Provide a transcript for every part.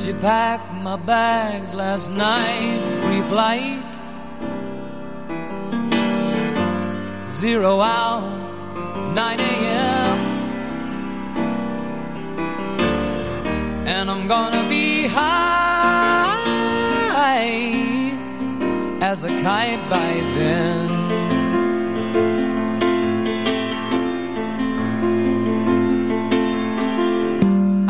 She packed my bags last night, pre-flight. Zero hour, 9 a.m. And I'm gonna be high as a kite by then.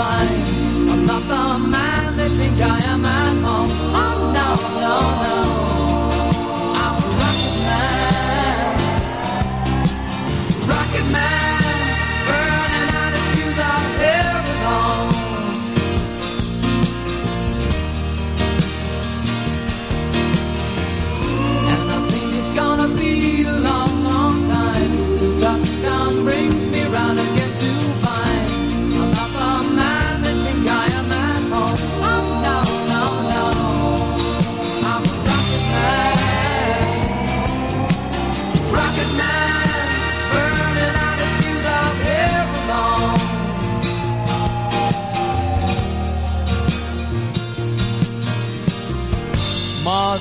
to find I'm not the man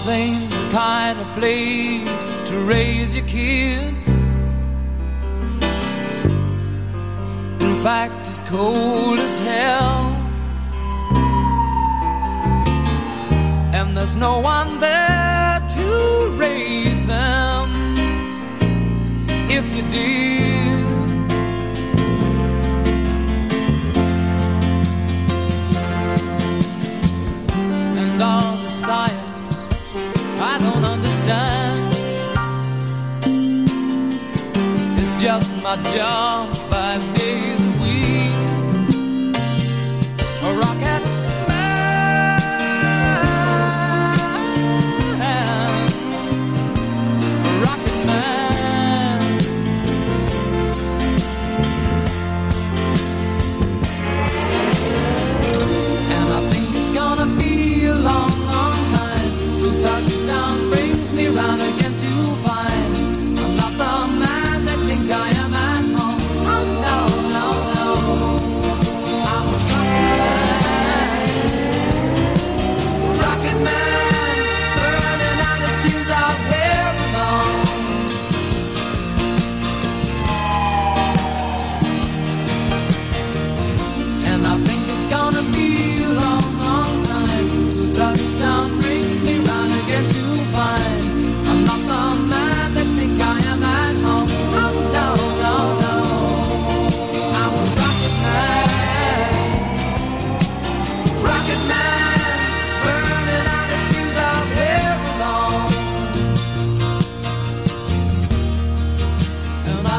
Mars the kind of place to raise your kids. In fact, it's cold as hell. And there's no one there to raise them. If you did, and all the science my job